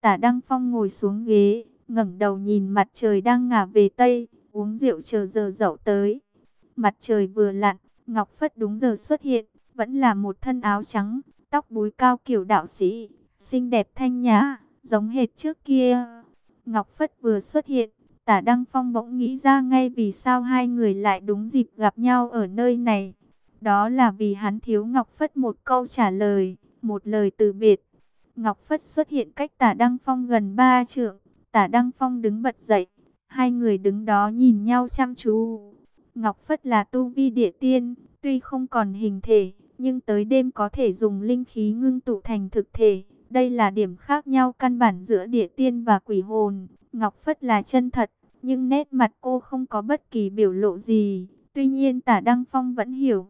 Tả Đăng Phong ngồi xuống ghế, ngẩng đầu nhìn mặt trời đang ngả về Tây, uống rượu chờ giờ dậu tới. Mặt trời vừa lặn, Ngọc Phất đúng giờ xuất hiện, vẫn là một thân áo trắng, tóc búi cao kiểu đạo sĩ, xinh đẹp thanh nhã, giống hệt trước kia. Ngọc Phất vừa xuất hiện, tả Đăng Phong bỗng nghĩ ra ngay vì sao hai người lại đúng dịp gặp nhau ở nơi này. Đó là vì hắn thiếu Ngọc Phất một câu trả lời, một lời từ biệt. Ngọc Phất xuất hiện cách tả Đăng Phong gần ba trượng, tả Đăng Phong đứng bật dậy, hai người đứng đó nhìn nhau chăm chú. Ngọc Phất là tu vi địa tiên, tuy không còn hình thể, nhưng tới đêm có thể dùng linh khí ngưng tụ thành thực thể. Đây là điểm khác nhau căn bản giữa địa tiên và quỷ hồn. Ngọc Phất là chân thật, nhưng nét mặt cô không có bất kỳ biểu lộ gì. Tuy nhiên tả Đăng Phong vẫn hiểu.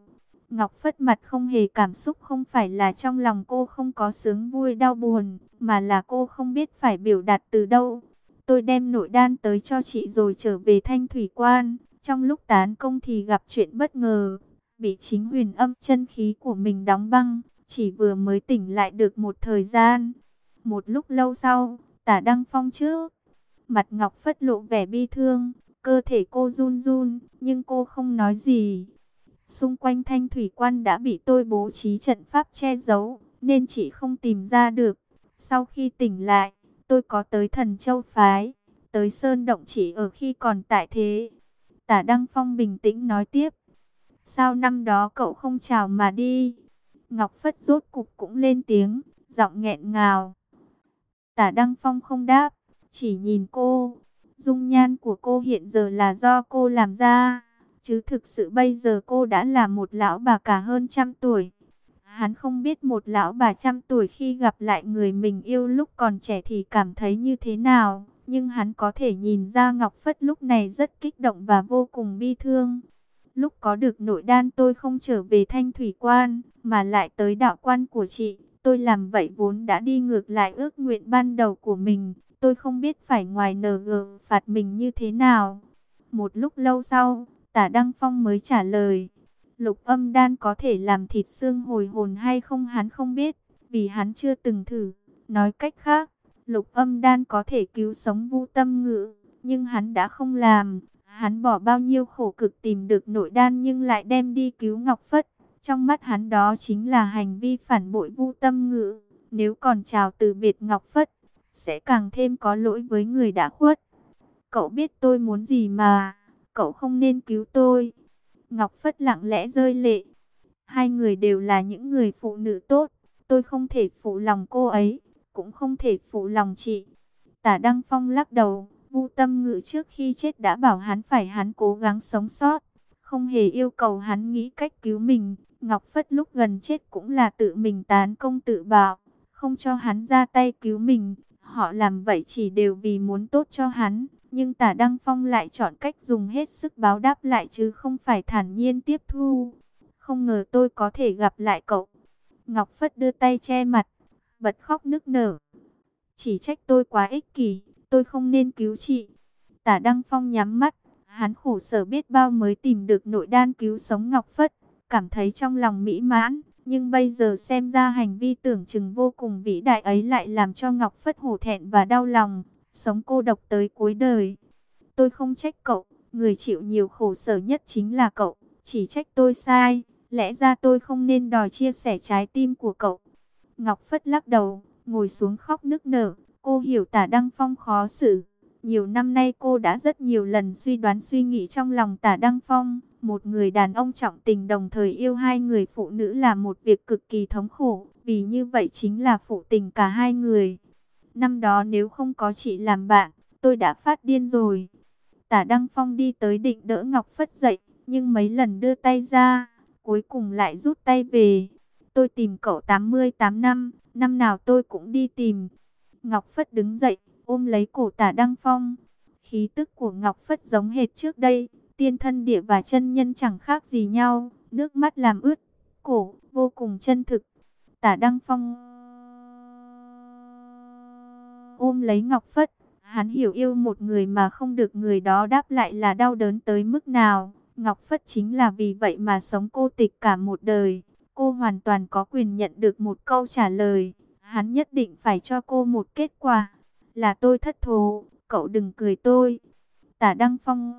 Ngọc Phất mặt không hề cảm xúc không phải là trong lòng cô không có sướng vui đau buồn, mà là cô không biết phải biểu đạt từ đâu. Tôi đem nội đan tới cho chị rồi trở về thanh thủy quan. Trong lúc tán công thì gặp chuyện bất ngờ, bị chính huyền âm chân khí của mình đóng băng, chỉ vừa mới tỉnh lại được một thời gian. Một lúc lâu sau, tả đăng phong trước, mặt ngọc phất lộ vẻ bi thương, cơ thể cô run run, nhưng cô không nói gì. Xung quanh thanh thủy quan đã bị tôi bố trí trận pháp che giấu, nên chị không tìm ra được. Sau khi tỉnh lại, tôi có tới thần châu phái, tới sơn động chỉ ở khi còn tại thế. Tả Đăng Phong bình tĩnh nói tiếp. Sao năm đó cậu không chào mà đi? Ngọc Phất rốt cục cũng lên tiếng, giọng nghẹn ngào. Tả Đăng Phong không đáp, chỉ nhìn cô. Dung nhan của cô hiện giờ là do cô làm ra. Chứ thực sự bây giờ cô đã là một lão bà cả hơn trăm tuổi. Hắn không biết một lão bà trăm tuổi khi gặp lại người mình yêu lúc còn trẻ thì cảm thấy như thế nào. Nhưng hắn có thể nhìn ra Ngọc Phất lúc này rất kích động và vô cùng bi thương. Lúc có được nội đan tôi không trở về thanh thủy quan, mà lại tới đạo quan của chị. Tôi làm vậy vốn đã đi ngược lại ước nguyện ban đầu của mình. Tôi không biết phải ngoài NG phạt mình như thế nào. Một lúc lâu sau, tả Đăng Phong mới trả lời. Lục âm đan có thể làm thịt xương hồi hồn hay không hắn không biết, vì hắn chưa từng thử. Nói cách khác, lục âm đan có thể cứu sống vu tâm ngữ, nhưng hắn đã không làm. Hắn bỏ bao nhiêu khổ cực tìm được nội đan nhưng lại đem đi cứu Ngọc Phất. Trong mắt hắn đó chính là hành vi phản bội vu tâm ngữ. Nếu còn chào từ biệt Ngọc Phất, sẽ càng thêm có lỗi với người đã khuất. Cậu biết tôi muốn gì mà, cậu không nên cứu tôi. Ngọc Phất lặng lẽ rơi lệ. Hai người đều là những người phụ nữ tốt. Tôi không thể phụ lòng cô ấy, cũng không thể phụ lòng chị. Tả Đăng Phong lắc đầu, Vu Tâm Ngự trước khi chết đã bảo hắn phải hắn cố gắng sống sót, không hề yêu cầu hắn nghĩ cách cứu mình. Ngọc Phất lúc gần chết cũng là tự mình tán công tự bạo, không cho hắn ra tay cứu mình. Họ làm vậy chỉ đều vì muốn tốt cho hắn, nhưng Tả Đăng Phong lại chọn cách dùng hết sức báo đáp lại chứ không phải thản nhiên tiếp thu. Không ngờ tôi có thể gặp lại cậu. Ngọc Phất đưa tay che mặt, bật khóc nức nở. Chỉ trách tôi quá ích kỷ, tôi không nên cứu chị. Tả Đăng Phong nhắm mắt, hắn khổ sở biết bao mới tìm được nội đan cứu sống Ngọc Phất, cảm thấy trong lòng mỹ mãn. Nhưng bây giờ xem ra hành vi tưởng chừng vô cùng vĩ đại ấy lại làm cho Ngọc Phất hổ thẹn và đau lòng, sống cô độc tới cuối đời. Tôi không trách cậu, người chịu nhiều khổ sở nhất chính là cậu, chỉ trách tôi sai, lẽ ra tôi không nên đòi chia sẻ trái tim của cậu. Ngọc Phất lắc đầu, ngồi xuống khóc nức nở, cô hiểu tả Đăng Phong khó xử. Nhiều năm nay cô đã rất nhiều lần suy đoán suy nghĩ trong lòng tả Đăng Phong. Một người đàn ông trọng tình đồng thời yêu hai người phụ nữ là một việc cực kỳ thống khổ. Vì như vậy chính là phụ tình cả hai người. Năm đó nếu không có chị làm bạn, tôi đã phát điên rồi. Tả Đăng Phong đi tới định đỡ Ngọc Phất dậy, nhưng mấy lần đưa tay ra, cuối cùng lại rút tay về. Tôi tìm cậu 88 năm, năm nào tôi cũng đi tìm. Ngọc Phất đứng dậy, ôm lấy cổ tả Đăng Phong. Khí tức của Ngọc Phất giống hệt trước đây, tiên thân địa và chân nhân chẳng khác gì nhau, nước mắt làm ướt, cổ, vô cùng chân thực. Tả Đăng Phong ôm lấy Ngọc Phất, hắn hiểu yêu một người mà không được người đó đáp lại là đau đớn tới mức nào. Ngọc Phất chính là vì vậy mà sống cô tịch cả một đời. Cô hoàn toàn có quyền nhận được một câu trả lời. Hắn nhất định phải cho cô một kết quả. là tôi thất thố, cậu đừng cười tôi. Tả Đăng Phong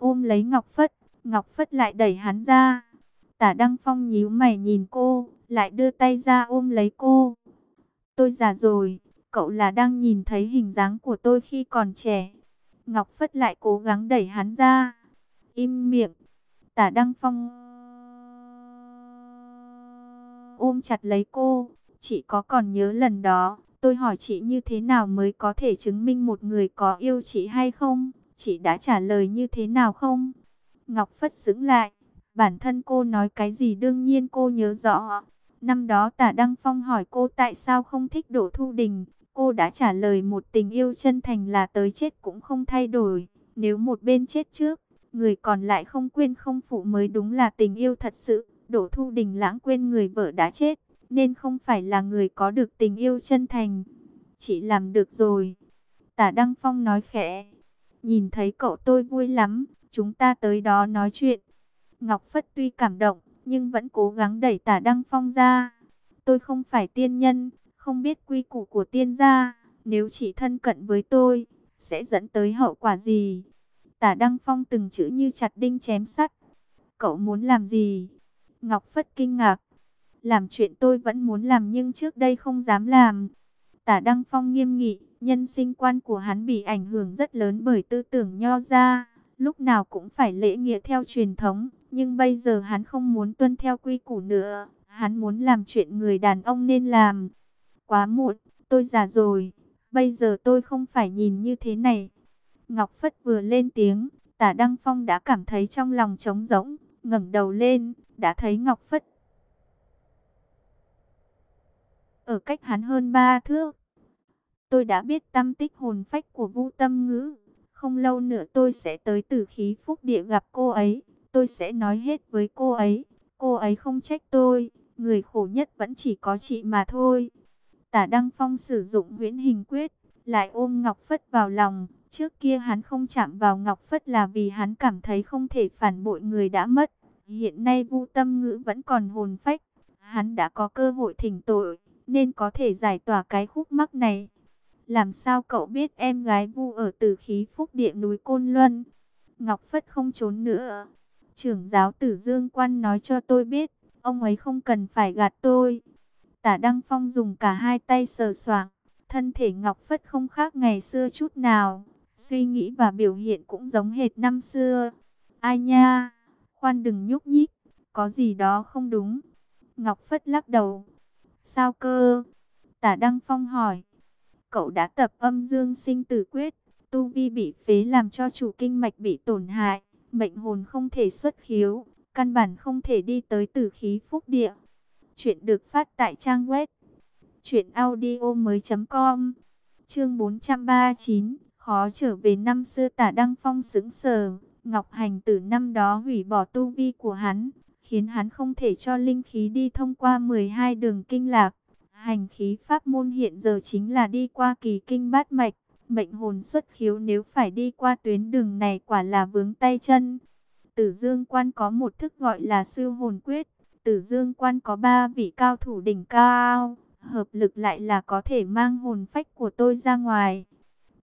ôm lấy Ngọc Phất, Ngọc Phất lại đẩy hắn ra. Tả Đăng Phong nhíu mày nhìn cô, lại đưa tay ra ôm lấy cô. Tôi già rồi, cậu là đang nhìn thấy hình dáng của tôi khi còn trẻ. Ngọc Phất lại cố gắng đẩy hắn ra. Im miệng. Tả Đăng Phong ôm chặt lấy cô. Chị có còn nhớ lần đó, tôi hỏi chị như thế nào mới có thể chứng minh một người có yêu chị hay không? Chị đã trả lời như thế nào không? Ngọc Phất sững lại. Bản thân cô nói cái gì đương nhiên cô nhớ rõ. Năm đó tả Đăng Phong hỏi cô tại sao không thích Đỗ Thu Đình. Cô đã trả lời một tình yêu chân thành là tới chết cũng không thay đổi. Nếu một bên chết trước, người còn lại không quên không phụ mới đúng là tình yêu thật sự. Đỗ Thu Đình lãng quên người vợ đã chết, nên không phải là người có được tình yêu chân thành. Chị làm được rồi. Tả Đăng Phong nói khẽ. Nhìn thấy cậu tôi vui lắm, chúng ta tới đó nói chuyện. Ngọc Phất tuy cảm động, nhưng vẫn cố gắng đẩy tả Đăng Phong ra. Tôi không phải tiên nhân, không biết quy củ của tiên gia. Nếu chỉ thân cận với tôi, sẽ dẫn tới hậu quả gì? Tả Đăng Phong từng chữ như chặt đinh chém sắt. Cậu muốn làm gì? Ngọc Phất kinh ngạc. Làm chuyện tôi vẫn muốn làm nhưng trước đây không dám làm. Tả Đăng Phong nghiêm nghị, nhân sinh quan của hắn bị ảnh hưởng rất lớn bởi tư tưởng nho gia. Lúc nào cũng phải lễ nghĩa theo truyền thống, nhưng bây giờ hắn không muốn tuân theo quy củ nữa. Hắn muốn làm chuyện người đàn ông nên làm. Quá muộn, tôi già rồi. Bây giờ tôi không phải nhìn như thế này. Ngọc Phất vừa lên tiếng, tả Đăng Phong đã cảm thấy trong lòng trống rỗng, ngẩng đầu lên, đã thấy Ngọc Phất. Ở cách hắn hơn ba thước, tôi đã biết tâm tích hồn phách của Vu Tâm Ngữ. Không lâu nữa tôi sẽ tới tử khí phúc địa gặp cô ấy, tôi sẽ nói hết với cô ấy. Cô ấy không trách tôi, người khổ nhất vẫn chỉ có chị mà thôi. Tả Đăng Phong sử dụng huyễn hình quyết, lại ôm Ngọc Phất vào lòng. Trước kia hắn không chạm vào Ngọc Phất là vì hắn cảm thấy không thể phản bội người đã mất. Hiện nay Vu Tâm Ngữ vẫn còn hồn phách, hắn đã có cơ hội thỉnh tội, nên có thể giải tỏa cái khúc mắc này. Làm sao cậu biết em gái Vu ở Tử Khí Phúc Địa núi Côn Luân? Ngọc Phất không trốn nữa. Trưởng giáo Tử Dương Quan nói cho tôi biết, ông ấy không cần phải gạt tôi. Tả Đăng Phong dùng cả hai tay sờ soạng, thân thể Ngọc Phất không khác ngày xưa chút nào, suy nghĩ và biểu hiện cũng giống hệt năm xưa. Ai nha, khoan đừng nhúc nhích, có gì đó không đúng. Ngọc Phất lắc đầu. Sao cơ? Tả Đăng Phong hỏi. Cậu đã tập âm dương sinh tử quyết, tu vi bị phế làm cho chủ kinh mạch bị tổn hại, mệnh hồn không thể xuất khiếu, căn bản không thể đi tới tử khí phúc địa. Chuyện được phát tại trang web truyệnaudiomoi.com. Chương 439, khó trở về năm xưa Tả Đăng Phong sững sờ, Ngọc Hành Tử năm đó hủy bỏ tu vi của hắn, khiến hắn không thể cho linh khí đi thông qua 12 đường kinh lạc. Hành khí pháp môn hiện giờ chính là đi qua kỳ kinh bát mạch, mệnh hồn xuất khiếu nếu phải đi qua tuyến đường này quả là vướng tay chân. Tử Dương Quan có một thức gọi là siêu hồn quyết, Tử Dương Quan có ba vị cao thủ đỉnh cao, hợp lực lại là có thể mang hồn phách của tôi ra ngoài.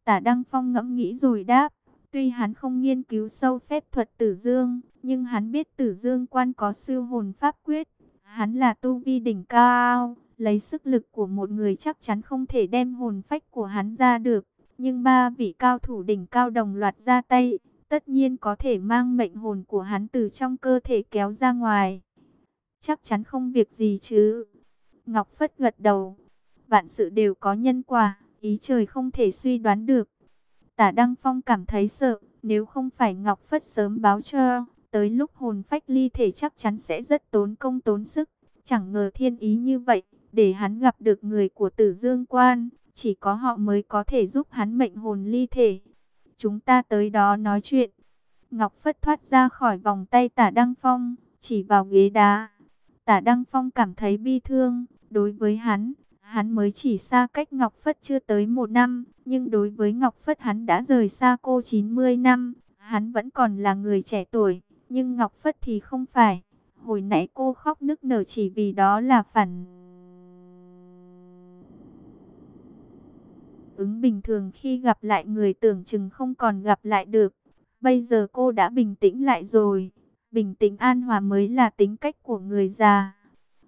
Tả Đăng Phong ngẫm nghĩ rồi đáp, tuy hắn không nghiên cứu sâu phép thuật Tử Dương, nhưng hắn biết Tử Dương Quan có siêu hồn pháp quyết, hắn là tu vi đỉnh cao, lấy sức lực của một người chắc chắn không thể đem hồn phách của hắn ra được, nhưng ba vị cao thủ đỉnh cao đồng loạt ra tay, tất nhiên có thể mang mệnh hồn của hắn từ trong cơ thể kéo ra ngoài chắc chắn không việc gì chứ. Ngọc Phất gật đầu, vạn sự đều có nhân quả, ý trời không thể suy đoán được. Tả Đăng Phong cảm thấy sợ, nếu không phải Ngọc Phất sớm báo cho, tới lúc hồn phách ly thể chắc chắn sẽ rất tốn công tốn sức. Chẳng ngờ thiên ý như vậy, để hắn gặp được người của tử dương quan, chỉ có họ mới có thể giúp hắn mệnh hồn ly thể. Chúng ta tới đó nói chuyện. Ngọc Phất thoát ra khỏi vòng tay tả Đăng Phong, chỉ vào ghế đá. Tả Đăng Phong cảm thấy bi thương, đối với hắn, hắn mới chỉ xa cách Ngọc Phất chưa tới một năm, nhưng đối với Ngọc Phất hắn đã rời xa cô 90 năm, hắn vẫn còn là người trẻ tuổi, nhưng Ngọc Phất thì không phải. Hồi nãy cô khóc nức nở chỉ vì đó là phản ứng bình thường khi gặp lại người tưởng chừng không còn gặp lại được. Bây giờ cô đã bình tĩnh lại rồi. Bình tĩnh an hòa mới là tính cách của người già.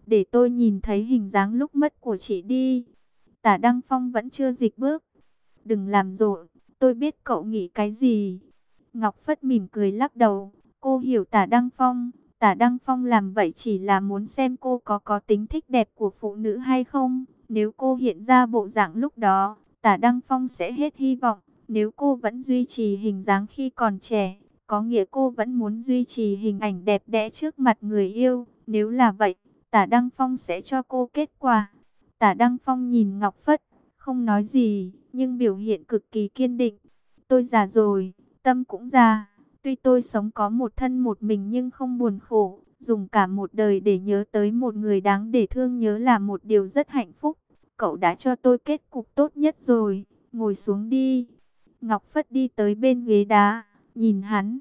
Để tôi nhìn thấy hình dáng lúc mất của chị đi. Tả Đăng Phong vẫn chưa dịch bước. Đừng làm rộn, tôi biết cậu nghĩ cái gì. Ngọc Phất mỉm cười lắc đầu. Cô hiểu tả Đăng Phong. Tả Đăng Phong làm vậy chỉ là muốn xem cô có có tính thích đẹp của phụ nữ hay không. Nếu cô hiện ra bộ dạng lúc đó, tả Đăng Phong sẽ hết hy vọng. Nếu cô vẫn duy trì hình dáng khi còn trẻ, có nghĩa cô vẫn muốn duy trì hình ảnh đẹp đẽ trước mặt người yêu. Nếu là vậy, tả Đăng Phong sẽ cho cô kết quả. Tả Đăng Phong nhìn Ngọc Phất, không nói gì, nhưng biểu hiện cực kỳ kiên định. Tôi già rồi, tâm cũng già. Tuy tôi sống có một thân một mình nhưng không buồn khổ. Dùng cả một đời để nhớ tới một người đáng để thương nhớ là một điều rất hạnh phúc. Cậu đã cho tôi kết cục tốt nhất rồi. Ngồi xuống đi. Ngọc Phất đi tới bên ghế đá, nhìn hắn.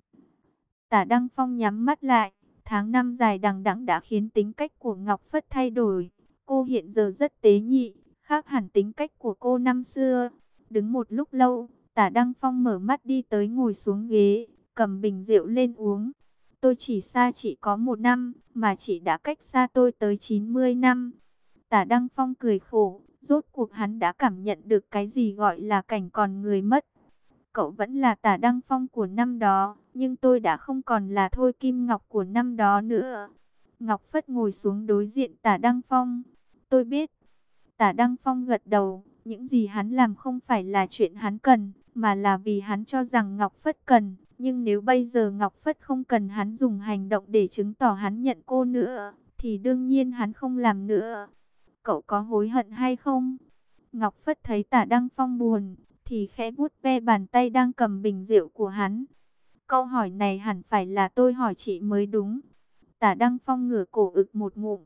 Tả Đăng Phong nhắm mắt lại. Tháng năm dài đằng đẵng đã khiến tính cách của Ngọc Phất thay đổi. Cô hiện giờ rất tế nhị, khác hẳn tính cách của cô năm xưa. Đứng một lúc lâu, tả Đăng Phong mở mắt đi tới ngồi xuống ghế, cầm bình rượu lên uống. Tôi chỉ xa chị có một năm, mà chị đã cách xa tôi tới 90 năm. Tả Đăng Phong cười khổ, rốt cuộc hắn đã cảm nhận được cái gì gọi là cảnh còn người mất. Cậu vẫn là tả Đăng Phong của năm đó, nhưng tôi đã không còn là Thôi Kim Ngọc của năm đó nữa. Ngọc Phất ngồi xuống đối diện tả Đăng Phong. Tôi biết. Tả Đăng Phong gật đầu, những gì hắn làm không phải là chuyện hắn cần, mà là vì hắn cho rằng Ngọc Phất cần. Nhưng nếu bây giờ Ngọc Phất không cần hắn dùng hành động để chứng tỏ hắn nhận cô nữa, thì đương nhiên hắn không làm nữa. Cậu có hối hận hay không? Ngọc Phất thấy tả Đăng Phong buồn, thì khẽ vuốt ve bàn tay đang cầm bình rượu của hắn. Câu hỏi này hẳn phải là tôi hỏi chị mới đúng. Tả Đăng Phong ngửa cổ ực một ngụm.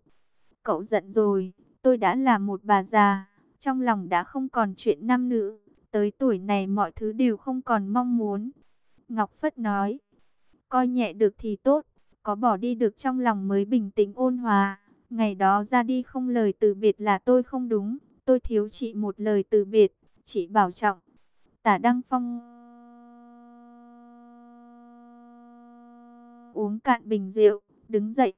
Cậu giận rồi, tôi đã là một bà già, trong lòng đã không còn chuyện nam nữ. Tới tuổi này mọi thứ đều không còn mong muốn. Ngọc Phất nói, coi nhẹ được thì tốt, có bỏ đi được trong lòng mới bình tĩnh ôn hòa. Ngày đó ra đi không lời từ biệt là tôi không đúng, tôi thiếu chị một lời từ biệt, chị bảo trọng. Tả Đăng Phong uống cạn bình rượu, đứng dậy.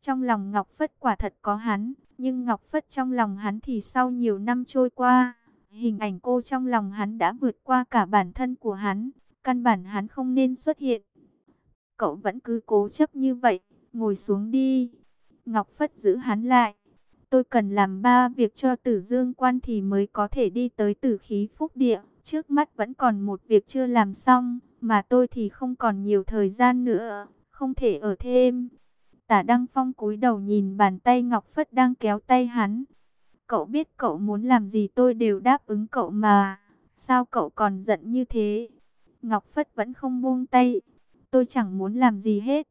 Trong lòng Ngọc Phất quả thật có hắn, nhưng Ngọc Phất trong lòng hắn thì sau nhiều năm trôi qua, hình ảnh cô trong lòng hắn đã vượt qua cả bản thân của hắn, căn bản hắn không nên xuất hiện. Cậu vẫn cứ cố chấp như vậy, ngồi xuống đi. Ngọc Phất giữ hắn lại. Tôi cần làm ba việc cho tử dương quan thì mới có thể đi tới tử khí phúc địa. Trước mắt vẫn còn một việc chưa làm xong, mà tôi thì không còn nhiều thời gian nữa, không thể ở thêm. Tả Đăng Phong cúi đầu nhìn bàn tay Ngọc Phất đang kéo tay hắn. Cậu biết cậu muốn làm gì tôi đều đáp ứng cậu mà. Sao cậu còn giận như thế? Ngọc Phất vẫn không buông tay. Tôi chẳng muốn làm gì hết.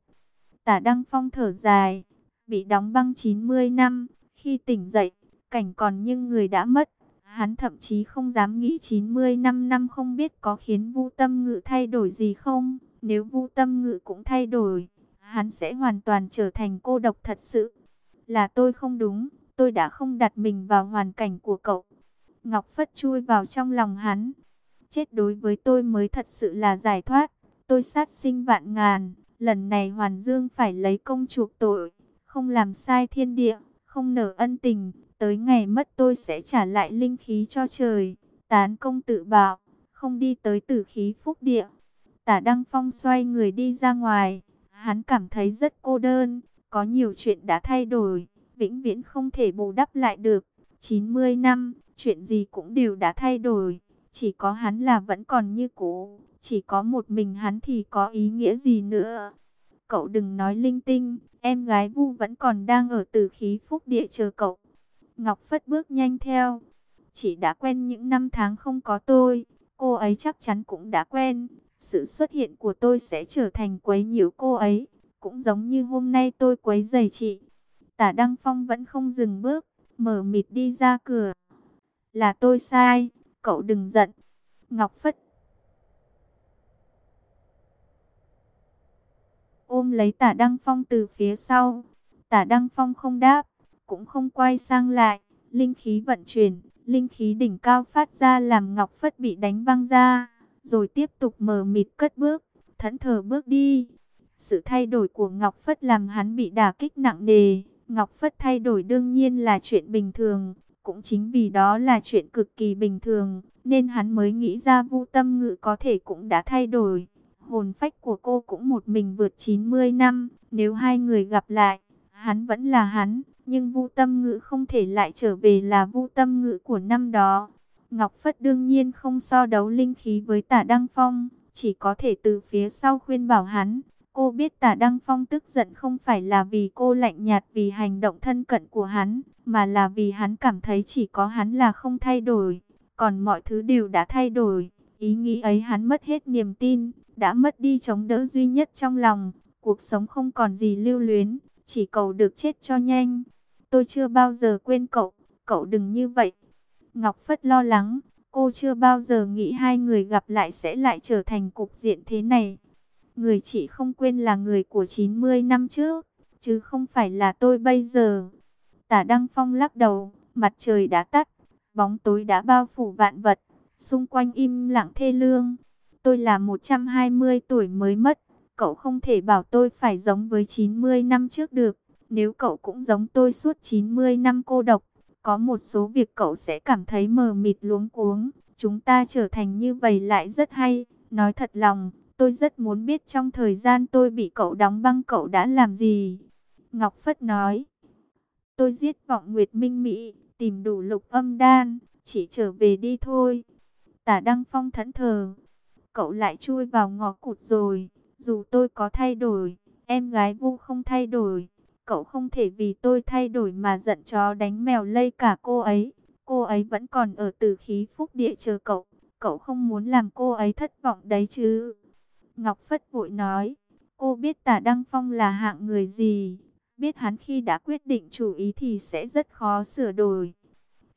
Tả Đăng Phong thở dài. Bị đóng băng 90 năm. Khi tỉnh dậy, cảnh còn nhưng người đã mất. Hắn thậm chí không dám nghĩ 90 năm năm không biết có khiến Vu Tâm Ngự thay đổi gì không. Nếu Vu Tâm Ngự cũng thay đổi, hắn sẽ hoàn toàn trở thành cô độc thật sự. Là tôi không đúng, tôi đã không đặt mình vào hoàn cảnh của cậu. Ngọc Phất chui vào trong lòng hắn. Chết đối với tôi mới thật sự là giải thoát. Tôi sát sinh vạn ngàn, lần này Hoàn Dương phải lấy công chuộc tội, không làm sai thiên địa, không nở ân tình. Tới ngày mất tôi sẽ trả lại linh khí cho trời, tán công tự bạo, không đi tới tử khí phúc địa. Tả Đăng Phong xoay người đi ra ngoài, hắn cảm thấy rất cô đơn, có nhiều chuyện đã thay đổi, vĩnh viễn không thể bù đắp lại được. 90 năm, chuyện gì cũng đều đã thay đổi, chỉ có hắn là vẫn còn như cũ, chỉ có một mình hắn thì có ý nghĩa gì nữa. Cậu đừng nói linh tinh, em gái Vu vẫn còn đang ở từ khí phúc địa chờ cậu. Ngọc Phất bước nhanh theo. Chỉ đã quen những năm tháng không có tôi, cô ấy chắc chắn cũng đã quen. Sự xuất hiện của tôi sẽ trở thành quấy nhiễu cô ấy, cũng giống như hôm nay tôi quấy giày chị. Tả Đăng Phong vẫn không dừng bước, mở mịt đi ra cửa. Là tôi sai, cậu đừng giận. Ngọc Phất ôm lấy tả Đăng Phong từ phía sau. Tả Đăng Phong không đáp, cũng không quay sang lại. Linh khí vận chuyển, linh khí đỉnh cao phát ra làm Ngọc Phất bị đánh văng ra, rồi tiếp tục mờ mịt cất bước, thẫn thờ bước đi. Sự thay đổi của Ngọc Phất làm hắn bị đả kích nặng nề. Ngọc Phất thay đổi đương nhiên là chuyện bình thường, cũng chính vì đó là chuyện cực kỳ bình thường, nên hắn mới nghĩ ra Vu Tâm Ngự có thể cũng đã thay đổi. Hồn phách của cô cũng một mình vượt 90 năm, nếu hai người gặp lại, hắn vẫn là hắn, nhưng Vu Tâm Ngự không thể lại trở về là Vu Tâm Ngự của năm đó. Ngọc Phất đương nhiên không so đấu linh khí với Tả Đăng Phong, chỉ có thể từ phía sau khuyên bảo hắn. Cô biết Tả Đăng Phong tức giận không phải là vì cô lạnh nhạt vì hành động thân cận của hắn, mà là vì hắn cảm thấy chỉ có hắn là không thay đổi, còn mọi thứ đều đã thay đổi. Ý nghĩ ấy hắn mất hết niềm tin, đã mất đi chống đỡ duy nhất trong lòng, cuộc sống không còn gì lưu luyến, chỉ cầu được chết cho nhanh. Tôi chưa bao giờ quên cậu, cậu đừng như vậy. Ngọc Phất lo lắng, cô chưa bao giờ nghĩ hai người gặp lại sẽ lại trở thành cục diện thế này. Người chị không quên là người của 90 năm trước, chứ không phải là tôi bây giờ. Tả Đăng Phong lắc đầu, mặt trời đã tắt, bóng tối đã bao phủ vạn vật, xung quanh im lặng thê lương. Tôi là 120 tuổi mới mất, cậu không thể bảo tôi phải giống với 90 năm trước được. Nếu cậu cũng giống tôi suốt 90 năm cô độc, có một số việc cậu sẽ cảm thấy mờ mịt luống cuống. Chúng ta trở thành như vậy lại rất hay. Nói thật lòng, tôi rất muốn biết trong thời gian tôi bị cậu đóng băng cậu đã làm gì. Ngọc Phất nói, tôi giết vọng Nguyệt Minh Mỹ, tìm đủ lục âm đan, chỉ trở về đi thôi. Tả Đăng Phong thẫn thờ, cậu lại chui vào ngõ cụt rồi, dù tôi có thay đổi, em gái vu không thay đổi. Cậu không thể vì tôi thay đổi mà giận chó đánh mèo lây cả cô ấy. Cô ấy vẫn còn ở tử khí phúc địa chờ cậu. Cậu không muốn làm cô ấy thất vọng đấy chứ. Ngọc Phất vội nói. Cô biết tả Đăng Phong là hạng người gì. Biết hắn khi đã quyết định chủ ý thì sẽ rất khó sửa đổi.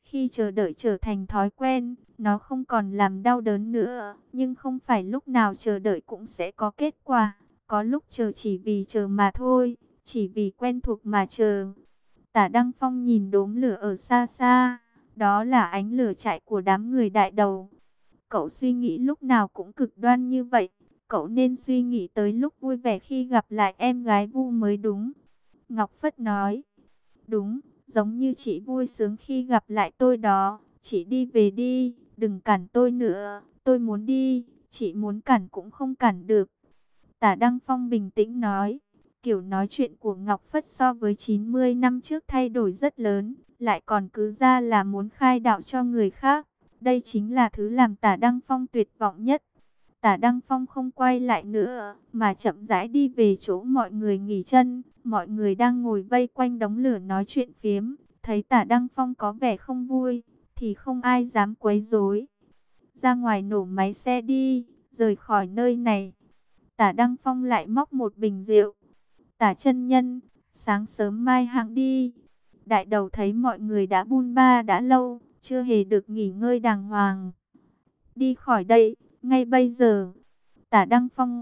Khi chờ đợi trở thành thói quen, nó không còn làm đau đớn nữa. Nhưng không phải lúc nào chờ đợi cũng sẽ có kết quả. Có lúc chờ chỉ vì chờ mà thôi chỉ vì quen thuộc mà chờ. Tả Đăng Phong nhìn đốm lửa ở xa xa, đó là ánh lửa chạy của đám người đại đầu. Cậu suy nghĩ lúc nào cũng cực đoan như vậy, cậu nên suy nghĩ tới lúc vui vẻ khi gặp lại em gái Vu mới đúng. Ngọc Phất nói, đúng, giống như chị vui sướng khi gặp lại tôi đó, chị đi về đi, đừng cản tôi nữa, tôi muốn đi, chị muốn cản cũng không cản được. Tả Đăng Phong bình tĩnh nói, Kiểu nói chuyện của Ngọc Phất so với 90 năm trước thay đổi rất lớn, lại còn cứ ra là muốn khai đạo cho người khác. Đây chính là thứ làm tả Đăng Phong tuyệt vọng nhất. Tả Đăng Phong không quay lại nữa, mà chậm rãi đi về chỗ mọi người nghỉ chân. Mọi người đang ngồi vây quanh đống lửa nói chuyện phiếm. Thấy tả Đăng Phong có vẻ không vui, thì không ai dám quấy rối. Ra ngoài nổ máy xe đi, rời khỏi nơi này. Tả Đăng Phong lại móc một bình rượu, Tả chân nhân, sáng sớm mai hạng đi. Đại đầu thấy mọi người đã bun ba đã lâu, chưa hề được nghỉ ngơi đàng hoàng. Đi khỏi đây, ngay bây giờ. Tả Đăng Phong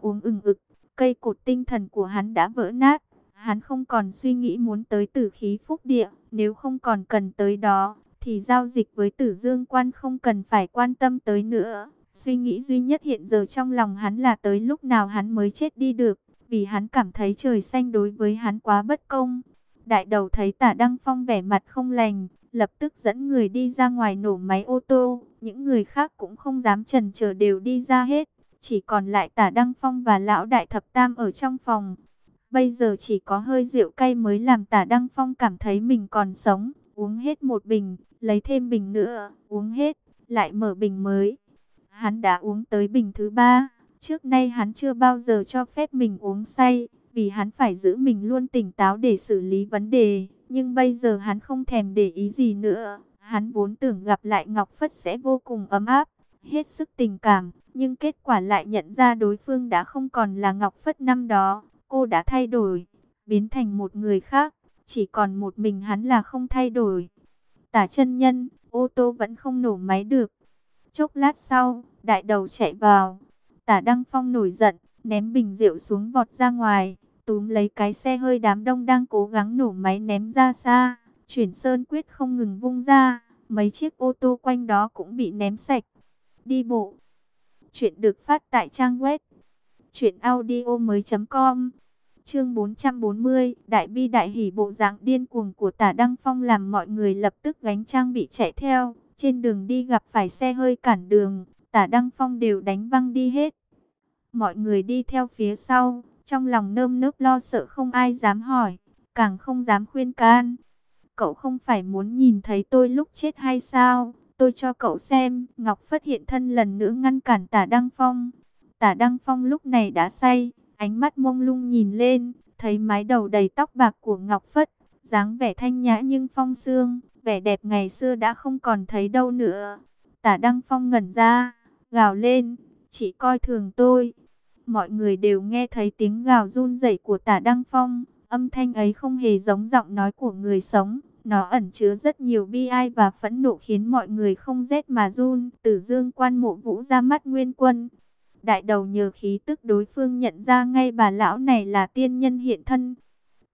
uống ừng ực, cây cột tinh thần của hắn đã vỡ nát. Hắn không còn suy nghĩ muốn tới tử khí phúc địa, nếu không còn cần tới đó, thì giao dịch với tử dương quan không cần phải quan tâm tới nữa. Suy nghĩ duy nhất hiện giờ trong lòng hắn là tới lúc nào hắn mới chết đi được, vì hắn cảm thấy trời xanh đối với hắn quá bất công. Đại đầu thấy tả Đăng Phong vẻ mặt không lành, lập tức dẫn người đi ra ngoài nổ máy ô tô. Những người khác cũng không dám trần chờ đều đi ra hết. Chỉ còn lại tả Đăng Phong và lão đại thập tam ở trong phòng. Bây giờ chỉ có hơi rượu cay mới làm tả Đăng Phong cảm thấy mình còn sống. Uống hết một bình, lấy thêm bình nữa, uống hết, lại mở bình mới. Hắn đã uống tới bình thứ ba. Trước nay hắn chưa bao giờ cho phép mình uống say, vì hắn phải giữ mình luôn tỉnh táo để xử lý vấn đề. Nhưng bây giờ hắn không thèm để ý gì nữa. Hắn vốn tưởng gặp lại Ngọc Phất sẽ vô cùng ấm áp, hết sức tình cảm. Nhưng kết quả lại nhận ra đối phương đã không còn là Ngọc Phất năm đó. Cô đã thay đổi, biến thành một người khác. Chỉ còn một mình hắn là không thay đổi. Tả chân nhân, ô tô vẫn không nổ máy được. Chốc lát sau, đại đầu chạy vào. Tả Đăng Phong nổi giận, ném bình rượu xuống vọt ra ngoài, túm lấy cái xe hơi đám đông đang cố gắng nổ máy ném ra xa. Chuyển sơn quyết không ngừng vung ra, mấy chiếc ô tô quanh đó cũng bị ném sạch. Đi bộ. Chuyện được phát tại trang web truyệnaudiomoi.com. Chương 440, đại bi đại hỉ bộ dạng điên cuồng của Tả Đăng Phong làm mọi người lập tức gánh trang bị chạy theo, trên đường đi gặp phải xe hơi cản đường, Tả Đăng Phong đều đánh văng đi hết. Mọi người đi theo phía sau, trong lòng nơm nớp lo sợ không ai dám hỏi, càng không dám khuyên can. Cậu không phải muốn nhìn thấy tôi lúc chết hay sao? Tôi cho cậu xem. Ngọc Phất hiện thân lần nữa ngăn cản tả Đăng Phong. Tả Đăng Phong lúc này đã say, ánh mắt mông lung nhìn lên, thấy mái đầu đầy tóc bạc của Ngọc Phất, dáng vẻ thanh nhã nhưng phong sương, vẻ đẹp ngày xưa đã không còn thấy đâu nữa. Tả Đăng Phong ngẩn ra, gào lên, chỉ coi thường tôi. Mọi người đều nghe thấy tiếng gào run rẩy của tả Đăng Phong, âm thanh ấy không hề giống giọng nói của người sống. Nó ẩn chứa rất nhiều bi ai và phẫn nộ khiến mọi người không rét mà run. Tử dương quan mộ vũ ra mắt nguyên quân. Đại đầu nhờ khí tức đối phương nhận ra ngay bà lão này là tiên nhân hiện thân.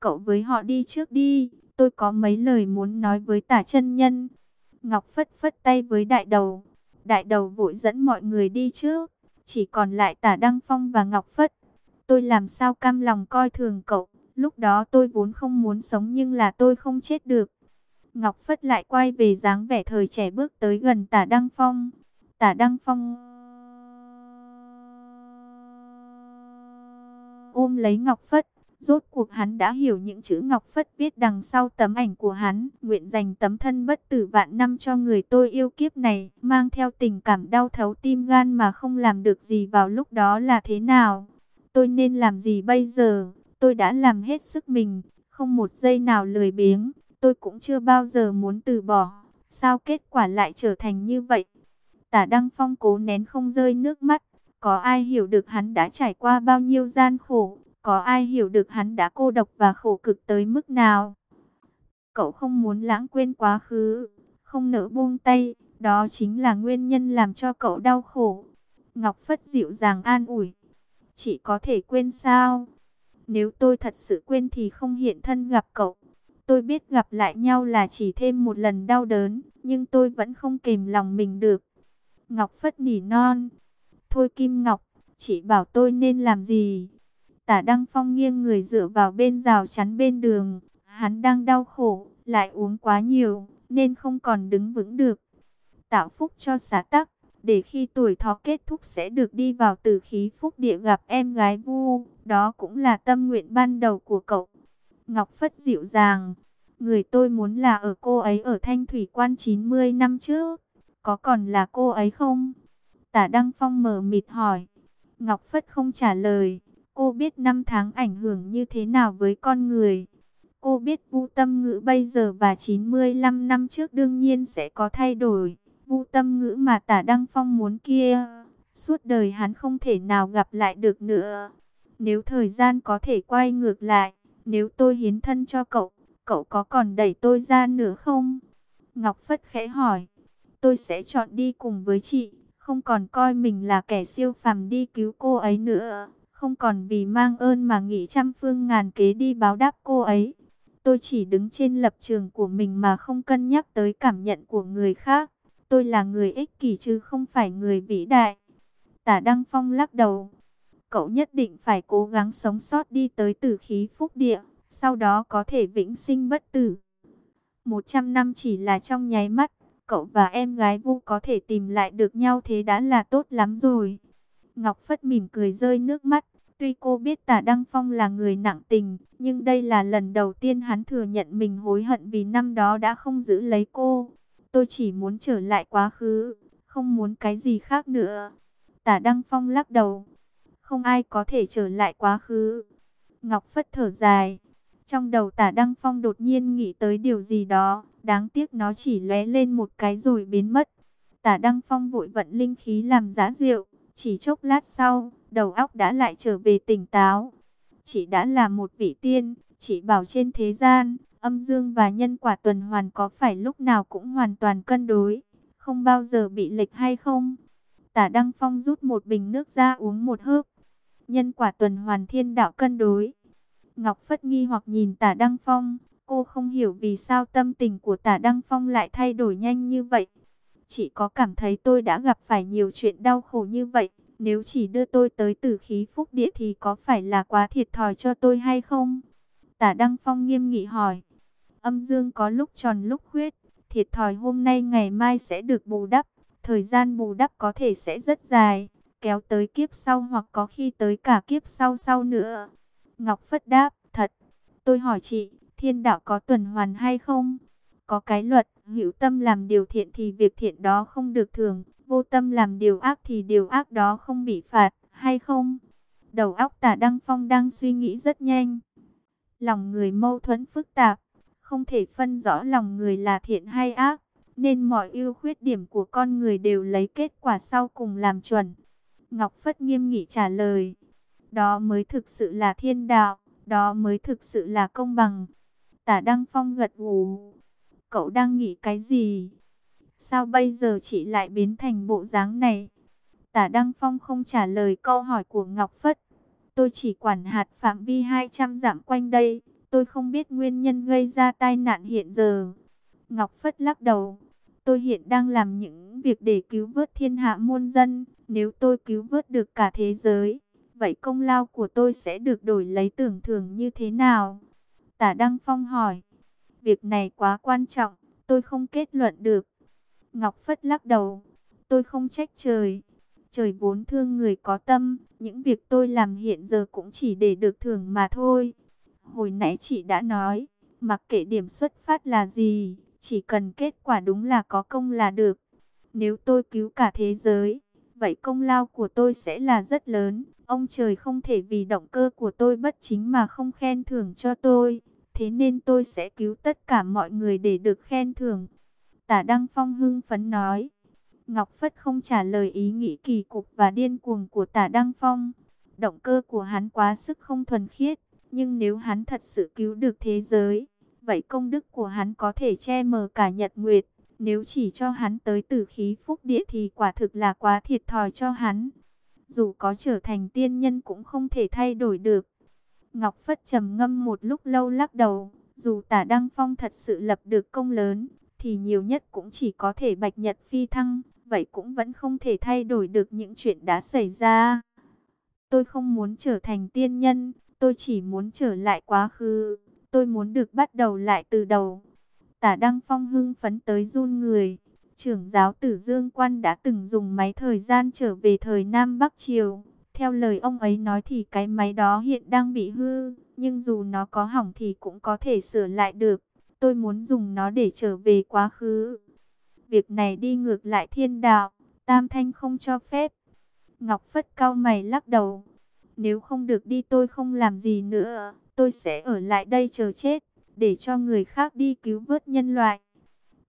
Cậu với họ đi trước đi, tôi có mấy lời muốn nói với tả chân nhân. Ngọc phất phất tay với đại đầu. Đại đầu vội dẫn mọi người đi trước. Chỉ còn lại tả Đăng Phong và Ngọc Phất. Tôi làm sao cam lòng coi thường cậu. Lúc đó tôi vốn không muốn sống nhưng là tôi không chết được. Ngọc Phất lại quay về dáng vẻ thời trẻ bước tới gần tả Đăng Phong. Tả Đăng Phong ôm lấy Ngọc Phất. Rốt cuộc hắn đã hiểu những chữ Ngọc Phất viết đằng sau tấm ảnh của hắn. Nguyện dành tấm thân bất tử vạn năm cho người tôi yêu kiếp này. Mang theo tình cảm đau thấu tim gan mà không làm được gì vào lúc đó là thế nào? Tôi nên làm gì bây giờ? Tôi đã làm hết sức mình. Không một giây nào lười biếng. Tôi cũng chưa bao giờ muốn từ bỏ. Sao kết quả lại trở thành như vậy? Tả Đăng Phong cố nén không rơi nước mắt. Có ai hiểu được hắn đã trải qua bao nhiêu gian khổ? Có ai hiểu được hắn đã cô độc và khổ cực tới mức nào? Cậu không muốn lãng quên quá khứ, không nỡ buông tay, đó chính là nguyên nhân làm cho cậu đau khổ. Ngọc Phất dịu dàng an ủi. Chỉ có thể quên sao? Nếu tôi thật sự quên thì không hiện thân gặp cậu. Tôi biết gặp lại nhau là chỉ thêm một lần đau đớn, nhưng tôi vẫn không kềm lòng mình được. Ngọc Phất nỉ non. Thôi Kim Ngọc, chỉ bảo tôi nên làm gì? Tả Đăng Phong nghiêng người dựa vào bên rào chắn bên đường. Hắn đang đau khổ, lại uống quá nhiều, nên không còn đứng vững được. Tạo phúc cho xá tắc, để khi tuổi thọ kết thúc sẽ được đi vào tử khí phúc địa gặp em gái vu. Đó cũng là tâm nguyện ban đầu của cậu. Ngọc Phất dịu dàng. Người tôi muốn là ở cô ấy ở Thanh Thủy Quan 90 năm trước. Có còn là cô ấy không? Tả Đăng Phong mở mịt hỏi. Ngọc Phất không trả lời. Cô biết năm tháng ảnh hưởng như thế nào với con người. Cô biết vũ Tâm Ngữ bây giờ và 95 năm trước đương nhiên sẽ có thay đổi. vũ Tâm Ngữ mà Tả Đăng Phong muốn kia, suốt đời hắn không thể nào gặp lại được nữa. Nếu thời gian có thể quay ngược lại, nếu tôi hiến thân cho cậu, cậu có còn đẩy tôi ra nữa không? Ngọc Phất khẽ hỏi. Tôi sẽ chọn đi cùng với chị, không còn coi mình là kẻ siêu phàm đi cứu cô ấy nữa không còn vì mang ơn mà nghĩ trăm phương ngàn kế đi báo đáp cô ấy. Tôi chỉ đứng trên lập trường của mình mà không cân nhắc tới cảm nhận của người khác. Tôi là người ích kỷ chứ không phải người vĩ đại. Tả Đăng Phong lắc đầu. Cậu nhất định phải cố gắng sống sót đi tới tử khí phúc địa, sau đó có thể vĩnh sinh bất tử. Một trăm năm chỉ là trong nháy mắt, cậu và em gái Vu có thể tìm lại được nhau thế đã là tốt lắm rồi. Ngọc Phất mỉm cười rơi nước mắt. Tuy cô biết tả Đăng Phong là người nặng tình, nhưng đây là lần đầu tiên hắn thừa nhận mình hối hận vì năm đó đã không giữ lấy cô. Tôi chỉ muốn trở lại quá khứ, không muốn cái gì khác nữa. Tả Đăng Phong lắc đầu. Không ai có thể trở lại quá khứ. Ngọc Phất thở dài. Trong đầu tả Đăng Phong đột nhiên nghĩ tới điều gì đó. Đáng tiếc nó chỉ lóe lên một cái rồi biến mất. Tả Đăng Phong vội vận linh khí làm giá rượu. Chỉ chốc lát sau, đầu óc đã lại trở về tỉnh táo. Chị đã là một vị tiên, chị bảo trên thế gian, âm dương và nhân quả tuần hoàn có phải lúc nào cũng hoàn toàn cân đối, không bao giờ bị lệch hay không? Tả Đăng Phong rút một bình nước ra uống một hớp. Nhân quả tuần hoàn thiên đạo cân đối. Ngọc Phất nghi hoặc nhìn tả Đăng Phong, Cô không hiểu vì sao tâm tình của tả Đăng Phong lại thay đổi nhanh như vậy. Chỉ có cảm thấy tôi đã gặp phải nhiều chuyện đau khổ như vậy. Nếu chỉ đưa tôi tới tử khí phúc địa thì có phải là quá thiệt thòi cho tôi hay không? Tả Đăng Phong nghiêm nghị hỏi. Âm dương có lúc tròn lúc khuyết. Thiệt thòi hôm nay ngày mai sẽ được bù đắp. Thời gian bù đắp có thể sẽ rất dài. Kéo tới kiếp sau hoặc có khi tới cả kiếp sau sau nữa. Ngọc Phất đáp. Thật. Tôi hỏi chị, thiên đạo có tuần hoàn hay không? Có cái luật, hữu tâm làm điều thiện thì việc thiện đó không được thường, vô tâm làm điều ác thì điều ác đó không bị phạt, hay không? Đầu óc tả Đăng Phong đang suy nghĩ rất nhanh. Lòng người mâu thuẫn phức tạp, không thể phân rõ lòng người là thiện hay ác, nên mọi ưu khuyết điểm của con người đều lấy kết quả sau cùng làm chuẩn. Ngọc Phất nghiêm nghị trả lời, đó mới thực sự là thiên đạo, đó mới thực sự là công bằng. Tả Đăng Phong gật gù. Cậu đang nghĩ cái gì? Sao bây giờ chị lại biến thành bộ dáng này? Tả Đăng Phong không trả lời câu hỏi của Ngọc Phất. Tôi chỉ quản hạt phạm vi 200 dặm quanh đây. Tôi không biết nguyên nhân gây ra tai nạn hiện giờ. Ngọc Phất lắc đầu. Tôi hiện đang làm những việc để cứu vớt thiên hạ muôn dân. Nếu tôi cứu vớt được cả thế giới, vậy công lao của tôi sẽ được đổi lấy tưởng thưởng như thế nào? Tả Đăng Phong hỏi. Việc này quá quan trọng, tôi không kết luận được. Ngọc Phất lắc đầu. Tôi không trách trời. Trời vốn thương người có tâm, những việc tôi làm hiện giờ cũng chỉ để được thưởng mà thôi. Hồi nãy chị đã nói, mặc kệ điểm xuất phát là gì, chỉ cần kết quả đúng là có công là được. Nếu tôi cứu cả thế giới, vậy công lao của tôi sẽ là rất lớn. Ông trời không thể vì động cơ của tôi bất chính mà không khen thưởng cho tôi. Thế nên tôi sẽ cứu tất cả mọi người để được khen thưởng. Tả Đăng Phong hưng phấn nói. Ngọc Phất không trả lời ý nghĩ kỳ cục và điên cuồng của tả Đăng Phong. Động cơ của hắn quá sức không thuần khiết. Nhưng nếu hắn thật sự cứu được thế giới, vậy công đức của hắn có thể che mờ cả nhật nguyệt. Nếu chỉ cho hắn tới tử khí phúc địa thì quả thực là quá thiệt thòi cho hắn. Dù có trở thành tiên nhân cũng không thể thay đổi được. Ngọc Phất trầm ngâm một lúc lâu lắc đầu. Dù tả Đăng Phong thật sự lập được công lớn, thì nhiều nhất cũng chỉ có thể bạch nhật phi thăng. Vậy cũng vẫn không thể thay đổi được những chuyện đã xảy ra. Tôi không muốn trở thành tiên nhân, tôi chỉ muốn trở lại quá khứ. Tôi muốn được bắt đầu lại từ đầu. Tả Đăng Phong hưng phấn tới run người. Trưởng giáo tử Dương Quan đã từng dùng máy thời gian trở về thời Nam Bắc Triều. Theo lời ông ấy nói thì cái máy đó hiện đang bị hư, nhưng dù nó có hỏng thì cũng có thể sửa lại được. Tôi muốn dùng nó để trở về quá khứ. Việc này đi ngược lại thiên đạo, Tam Thanh không cho phép. Ngọc Phất cao mày lắc đầu. Nếu không được đi tôi không làm gì nữa, tôi sẽ ở lại đây chờ chết, để cho người khác đi cứu vớt nhân loại.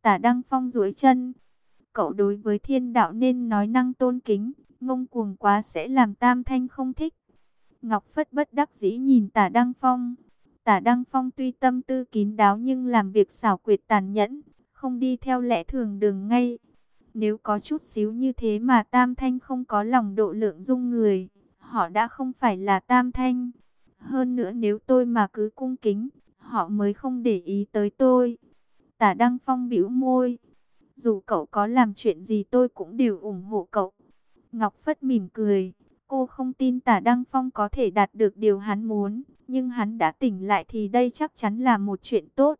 Tả Đăng Phong duỗi chân. Cậu đối với thiên đạo nên nói năng tôn kính, ngông cuồng quá sẽ làm Tam Thanh không thích. Ngọc Phất bất đắc dĩ nhìn tả Đăng Phong. Tả Đăng Phong tuy tâm tư kín đáo nhưng làm việc xảo quyệt tàn nhẫn, không đi theo lẽ thường đường ngay. Nếu có chút xíu như thế mà Tam Thanh không có lòng độ lượng dung người, họ đã không phải là Tam Thanh. Hơn nữa nếu tôi mà cứ cung kính, họ mới không để ý tới tôi. Tả Đăng Phong bĩu môi. Dù cậu có làm chuyện gì tôi cũng đều ủng hộ cậu. Ngọc Phất mỉm cười. Cô không tin tả Đăng Phong có thể đạt được điều hắn muốn. Nhưng hắn đã tỉnh lại thì đây chắc chắn là một chuyện tốt.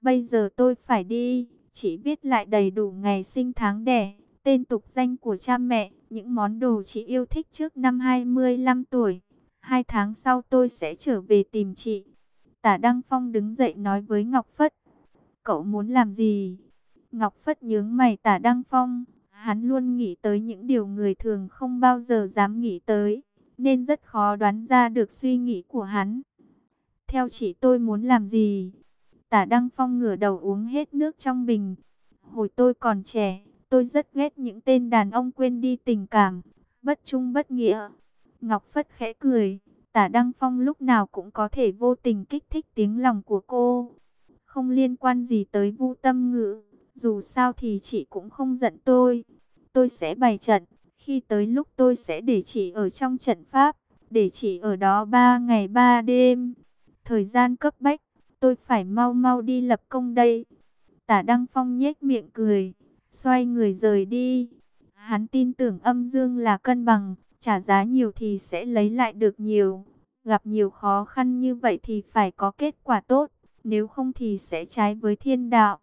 Bây giờ tôi phải đi. Chỉ viết lại đầy đủ ngày sinh tháng đẻ. Tên tục danh của cha mẹ. Những món đồ chị yêu thích trước năm 25 tuổi. Hai tháng sau tôi sẽ trở về tìm chị. Tả Đăng Phong đứng dậy nói với Ngọc Phất. Cậu muốn làm gì? Ngọc Phất nhướng mày, tả Đăng Phong. Hắn luôn nghĩ tới những điều người thường không bao giờ dám nghĩ tới. Nên rất khó đoán ra được suy nghĩ của hắn. Theo chị tôi muốn làm gì? Tả Đăng Phong ngửa đầu uống hết nước trong bình. Hồi tôi còn trẻ, tôi rất ghét những tên đàn ông quên đi tình cảm, bất trung bất nghĩa. Ngọc Phất khẽ cười, tả Đăng Phong lúc nào cũng có thể vô tình kích thích tiếng lòng của cô. Không liên quan gì tới vu tâm ngữ, dù sao thì chị cũng không giận tôi. Tôi sẽ bày trận, khi tới lúc tôi sẽ để chị ở trong trận pháp, để chị ở đó ba ngày ba đêm. Thời gian cấp bách, tôi phải mau mau đi lập công đây. Tả Đăng Phong nhếch miệng cười, xoay người rời đi. Hắn tin tưởng âm dương là cân bằng, trả giá nhiều thì sẽ lấy lại được nhiều. Gặp nhiều khó khăn như vậy thì phải có kết quả tốt, nếu không thì sẽ trái với thiên đạo.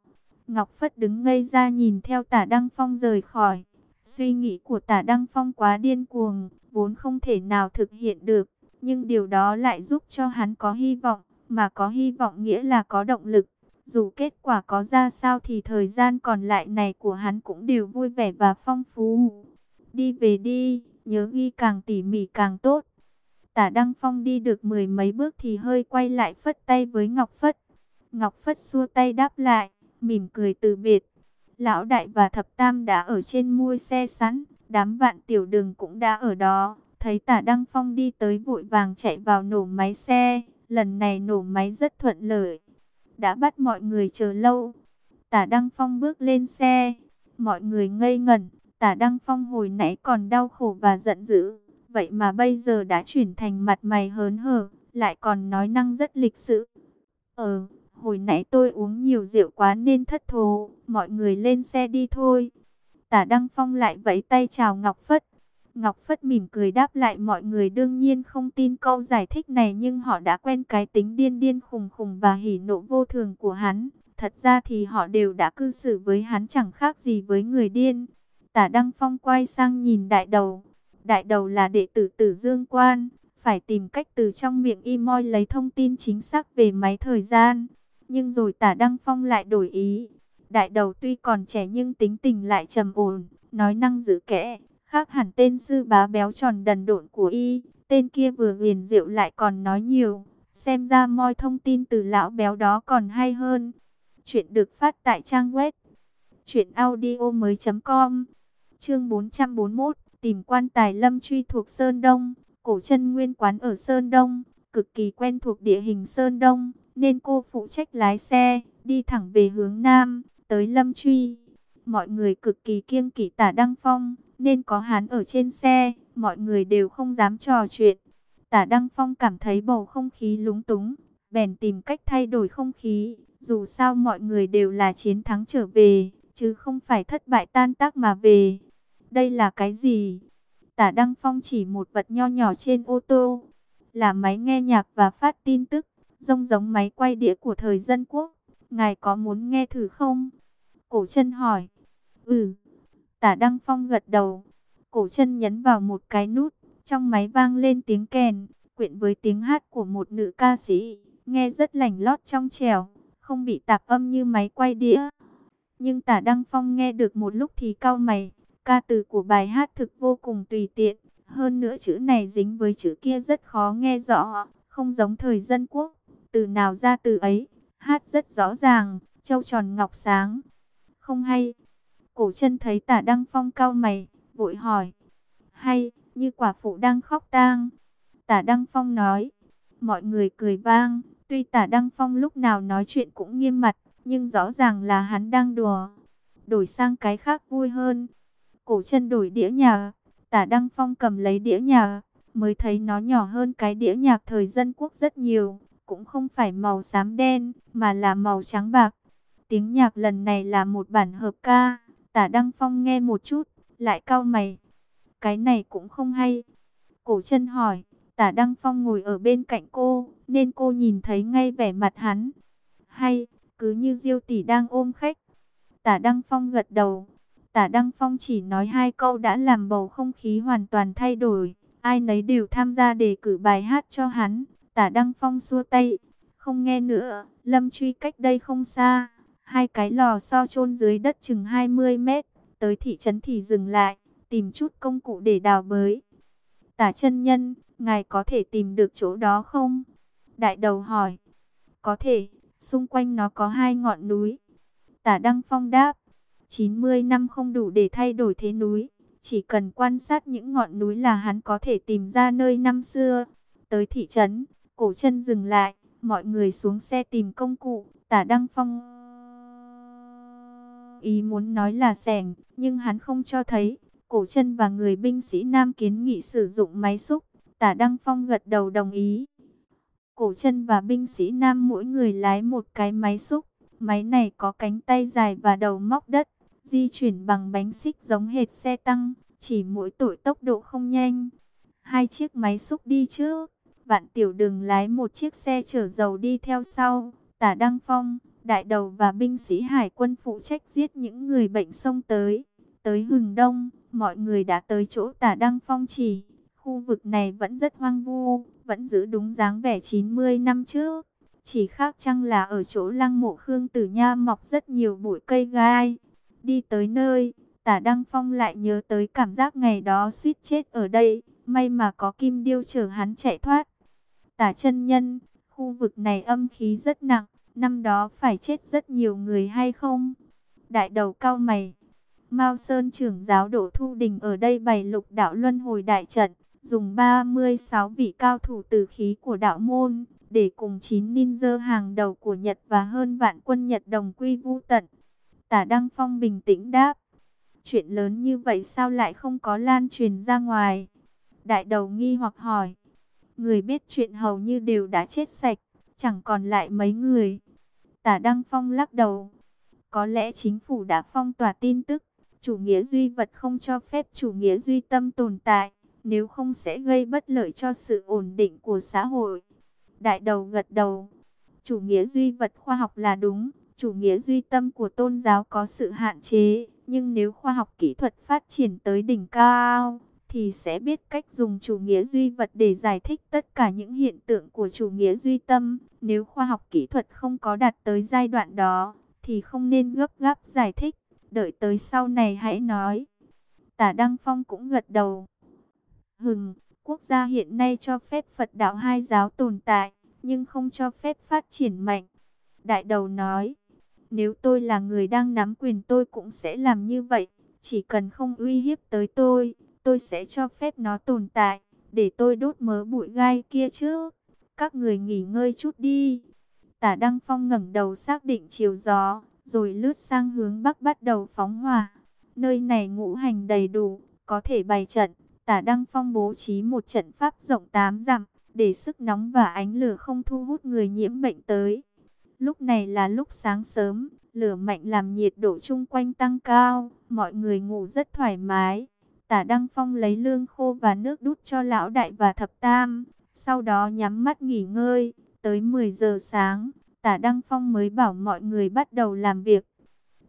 Ngọc Phất đứng ngây ra nhìn theo tả Đăng Phong rời khỏi. Suy nghĩ của tả Đăng Phong quá điên cuồng, vốn không thể nào thực hiện được. Nhưng điều đó lại giúp cho hắn có hy vọng, mà có hy vọng nghĩa là có động lực. Dù kết quả có ra sao thì thời gian còn lại này của hắn cũng đều vui vẻ và phong phú. Đi về đi, nhớ ghi càng tỉ mỉ càng tốt. Tả Đăng Phong đi được mười mấy bước thì hơi quay lại phất tay với Ngọc Phất. Ngọc Phất xua tay đáp lại, mỉm cười từ biệt. Lão Đại và Thập Tam đã ở trên mui xe sẵn, đám vạn tiểu đường cũng đã ở đó. Thấy tả Đăng Phong đi tới vội vàng chạy vào nổ máy xe, lần này nổ máy rất thuận lợi. Đã bắt mọi người chờ lâu. Tả Đăng Phong bước lên xe, mọi người ngây ngẩn, tả Đăng Phong hồi nãy còn đau khổ và giận dữ. Vậy mà bây giờ đã chuyển thành mặt mày hớn hở, lại còn nói năng rất lịch sự. Ờ, hồi nãy tôi uống nhiều rượu quá nên thất thố, mọi người lên xe đi thôi. Tả Đăng Phong lại vẫy tay chào Ngọc Phất. Ngọc Phất mỉm cười đáp lại mọi người đương nhiên không tin câu giải thích này nhưng họ đã quen cái tính điên điên khùng khùng và hỉ nộ vô thường của hắn. Thật ra thì họ đều đã cư xử với hắn chẳng khác gì với người điên. Tả Đăng Phong quay sang nhìn đại đầu. Đại đầu là đệ tử tử Dương Quan, phải tìm cách từ trong miệng y moi lấy thông tin chính xác về máy thời gian. Nhưng rồi tả Đăng Phong lại đổi ý. Đại đầu tuy còn trẻ nhưng tính tình lại trầm ổn, nói năng giữ kẽ, khác hẳn tên sư bá béo tròn đần độn của y. Tên kia vừa ghiền rượu lại còn nói nhiều, xem ra moi thông tin từ lão béo đó còn hay hơn. Chuyện được phát tại trang web chuyểnaudio.com Chương 441, tìm quan tài Lâm Truy thuộc Sơn Đông, cổ chân nguyên quán ở Sơn Đông, cực kỳ quen thuộc địa hình Sơn Đông, nên cô phụ trách lái xe, đi thẳng về hướng Nam, tới Lâm Truy. Mọi người cực kỳ kiêng kỵ tả Đăng Phong, nên có hắn ở trên xe, mọi người đều không dám trò chuyện. Tả Đăng Phong cảm thấy bầu không khí lúng túng, bèn tìm cách thay đổi không khí, dù sao mọi người đều là chiến thắng trở về, chứ không phải thất bại tan tác mà về. Đây là cái gì? Tả Đăng Phong chỉ một vật nho nhỏ trên ô tô, là máy nghe nhạc và phát tin tức, rông giống máy quay đĩa của thời dân quốc. Ngài có muốn nghe thử không? Cổ chân hỏi. Ừ. Tả Đăng Phong gật đầu. Cổ chân nhấn vào một cái nút. Trong máy vang lên tiếng kèn. Quyện với tiếng hát của một nữ ca sĩ. Nghe rất lành lót trong trèo, Không bị tạp âm như máy quay đĩa. Nhưng tả Đăng Phong nghe được một lúc thì cao mày. Ca từ của bài hát thực vô cùng tùy tiện. Hơn nữa chữ này dính với chữ kia rất khó nghe rõ. Không giống thời dân quốc. Từ nào ra từ ấy. Hát rất rõ ràng. Châu tròn ngọc sáng. Không hay. Cổ chân thấy tả Đăng Phong cao mày, vội hỏi. Hay, như quả phụ đang khóc tang. Tả Đăng Phong nói. Mọi người cười vang. Tuy tả Đăng Phong lúc nào nói chuyện cũng nghiêm mặt, nhưng rõ ràng là hắn đang đùa. Đổi sang cái khác vui hơn. Cổ chân đổi đĩa nhạc. Tả Đăng Phong cầm lấy đĩa nhạc. Mới thấy nó nhỏ hơn cái đĩa nhạc thời dân quốc rất nhiều. Cũng không phải màu xám đen, mà là màu trắng bạc. Tiếng nhạc lần này là một bản hợp ca. Tả Đăng Phong nghe một chút, lại cau mày. Cái này cũng không hay. Cổ chân hỏi, tả Đăng Phong ngồi ở bên cạnh cô, nên cô nhìn thấy ngay vẻ mặt hắn. Hay, cứ như Diêu tỷ đang ôm khách. Tả Đăng Phong gật đầu. Tả Đăng Phong chỉ nói hai câu đã làm bầu không khí hoàn toàn thay đổi. Ai nấy đều tham gia đề cử bài hát cho hắn. Tả Đăng Phong xua tay. Không nghe nữa, Lâm Truy cách đây không xa. Hai cái lò so chôn dưới đất chừng 20 mét, tới thị trấn thì dừng lại, tìm chút công cụ để đào bới. Tả chân nhân, ngài có thể tìm được chỗ đó không? Đại đầu hỏi. Có thể, xung quanh nó có hai ngọn núi. Tả Đăng Phong đáp. 90 năm không đủ để thay đổi thế núi. Chỉ cần quan sát những ngọn núi là hắn có thể tìm ra nơi năm xưa. Tới thị trấn, cổ chân dừng lại, mọi người xuống xe tìm công cụ. Tả Đăng Phong ý muốn nói là sẻng, nhưng hắn không cho thấy. Cổ chân và người binh sĩ Nam kiến nghị sử dụng máy xúc. Tả Đăng Phong gật đầu đồng ý. Cổ chân và binh sĩ nam mỗi người lái một cái máy xúc. Máy này có cánh tay dài và đầu móc đất, di chuyển bằng bánh xích giống hệt xe tăng, chỉ mỗi tội tốc độ không nhanh. Hai chiếc máy xúc đi trước, vạn tiểu đường lái một chiếc xe chở dầu đi theo sau. Tả Đăng Phong, đại đầu và binh sĩ hải quân phụ trách giết những người bệnh xông tới. Tới hừng đông, mọi người đã tới chỗ tả Đăng Phong chỉ. Khu vực này vẫn rất hoang vu, vẫn giữ đúng dáng vẻ 90 năm trước. Chỉ khác chăng là ở chỗ lăng mộ Khương Tử Nha mọc rất nhiều bụi cây gai. Đi tới nơi, tả Đăng Phong lại nhớ tới cảm giác ngày đó suýt chết ở đây. May mà có kim điêu chở hắn chạy thoát. Tả chân nhân, khu vực này âm khí rất nặng. Năm đó phải chết rất nhiều người hay không? Đại đầu cao mày. Mao Sơn trưởng giáo Đỗ Thu Đình ở đây bày lục đạo luân hồi đại trận dùng 36 vị cao thủ tử khí của đạo môn, để cùng 9 ninja hàng đầu của Nhật và hơn vạn quân Nhật đồng quy vu tận. Tả Đăng Phong bình tĩnh đáp, chuyện lớn như vậy sao lại không có lan truyền ra ngoài? Đại đầu nghi hoặc hỏi, người biết chuyện hầu như đều đã chết sạch, chẳng còn lại mấy người. Tả Đăng Phong lắc đầu, có lẽ chính phủ đã phong tỏa tin tức, chủ nghĩa duy vật không cho phép chủ nghĩa duy tâm tồn tại nếu không sẽ gây bất lợi cho sự ổn định của xã hội. Đại đầu gật đầu, chủ nghĩa duy vật khoa học là đúng, chủ nghĩa duy tâm của tôn giáo có sự hạn chế, nhưng nếu khoa học kỹ thuật phát triển tới đỉnh cao, thì sẽ biết cách dùng chủ nghĩa duy vật để giải thích tất cả những hiện tượng của chủ nghĩa duy tâm. Nếu khoa học kỹ thuật không có đạt tới giai đoạn đó, thì không nên gấp gáp giải thích, đợi tới sau này hãy nói. Tả Đăng Phong cũng gật đầu. Hừng, quốc gia hiện nay cho phép Phật đạo hai giáo tồn tại, nhưng không cho phép phát triển mạnh. Đại đầu nói, nếu tôi là người đang nắm quyền tôi cũng sẽ làm như vậy, chỉ cần không uy hiếp tới tôi, tôi sẽ cho phép nó tồn tại, để tôi đốt mớ bụi gai kia chứ. Các người nghỉ ngơi chút đi. Tả Đăng Phong ngẩng đầu xác định chiều gió, rồi lướt sang hướng bắc bắt đầu phóng hỏa. Nơi này ngũ hành đầy đủ, có thể bày trận. Tả Đăng Phong bố trí một trận pháp rộng 8 dặm, để sức nóng và ánh lửa không thu hút người nhiễm bệnh tới. Lúc này là lúc sáng sớm, lửa mạnh làm nhiệt độ chung quanh tăng cao, mọi người ngủ rất thoải mái. Tả Đăng Phong lấy lương khô và nước đút cho lão đại và thập tam, sau đó nhắm mắt nghỉ ngơi, tới 10 giờ sáng, Tả Đăng Phong mới bảo mọi người bắt đầu làm việc.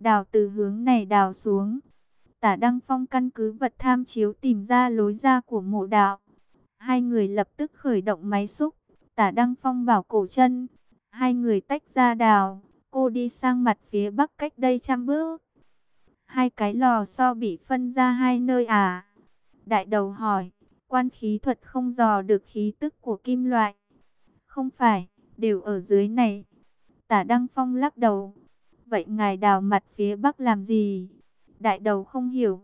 Đào từ hướng này đào xuống, Tả Đăng Phong căn cứ vật tham chiếu tìm ra lối ra của mộ đạo. Hai người lập tức khởi động máy xúc. Tả Đăng Phong bảo cổ chân. Hai người tách ra đào. Cô đi sang mặt phía bắc cách đây trăm bước. Hai cái lò so bị phân ra hai nơi à? Đại đầu hỏi. Quan khí thuật không dò được khí tức của kim loại. Không phải, đều ở dưới này. Tả Đăng Phong lắc đầu. Vậy ngài đào mặt phía bắc làm gì? Đại đầu không hiểu.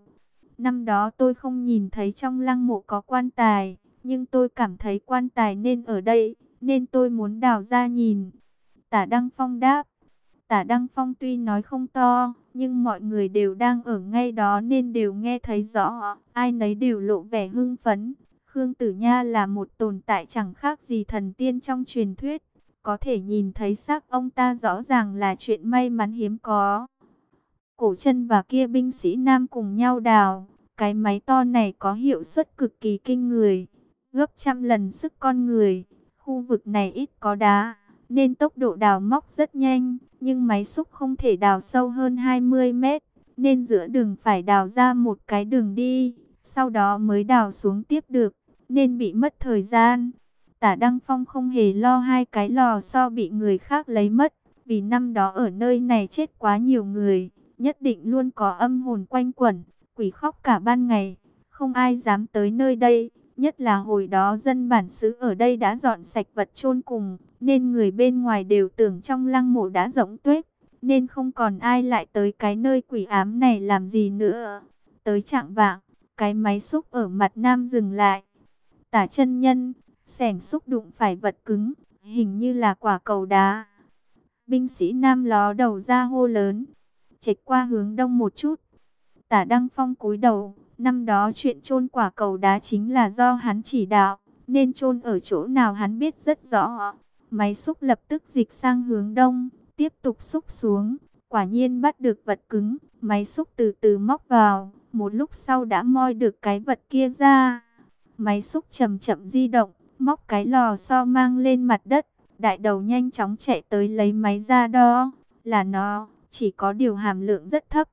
Năm đó tôi không nhìn thấy trong lăng mộ có quan tài, nhưng tôi cảm thấy quan tài nên ở đây, nên tôi muốn đào ra nhìn. Tả Đăng Phong đáp. Tả Đăng Phong tuy nói không to, nhưng mọi người đều đang ở ngay đó nên đều nghe thấy rõ, ai nấy đều lộ vẻ hưng phấn. Khương Tử Nha là một tồn tại chẳng khác gì thần tiên trong truyền thuyết, có thể nhìn thấy xác ông ta rõ ràng là chuyện may mắn hiếm có. Cổ chân và kia binh sĩ nam cùng nhau đào. Cái máy to này có hiệu suất cực kỳ kinh người. Gấp trăm lần sức con người. Khu vực này ít có đá. Nên tốc độ đào móc rất nhanh. Nhưng máy xúc không thể đào sâu hơn 20 mét. Nên giữa đường phải đào ra một cái đường đi. Sau đó mới đào xuống tiếp được. Nên bị mất thời gian. Tả Đăng Phong không hề lo hai cái lò so bị người khác lấy mất. Vì năm đó ở nơi này chết quá nhiều người nhất định luôn có âm hồn quanh quẩn, quỷ khóc cả ban ngày, không ai dám tới nơi đây, nhất là hồi đó dân bản xứ ở đây đã dọn sạch vật chôn cùng, nên người bên ngoài đều tưởng trong lăng mộ đã rỗng tuếch, nên không còn ai lại tới cái nơi quỷ ám này làm gì nữa. Tới trạng vạng, cái máy xúc ở mặt nam dừng lại. Tả chân nhân, sẻng xúc đụng phải vật cứng, hình như là quả cầu đá. Binh sĩ nam ló đầu ra hô lớn, chệch qua hướng đông một chút. Tả Đăng Phong cúi đầu, năm đó chuyện chôn quả cầu đá chính là do hắn chỉ đạo, nên chôn ở chỗ nào hắn biết rất rõ. Máy xúc lập tức dịch sang hướng đông, tiếp tục xúc xuống. Quả nhiên bắt được vật cứng, máy xúc từ từ móc vào, một lúc sau đã moi được cái vật kia ra. Máy xúc chậm chậm di động, móc cái lò xo mang lên mặt đất. Đại đầu nhanh chóng chạy tới lấy máy ra đó là nó, chỉ có điều hàm lượng rất thấp.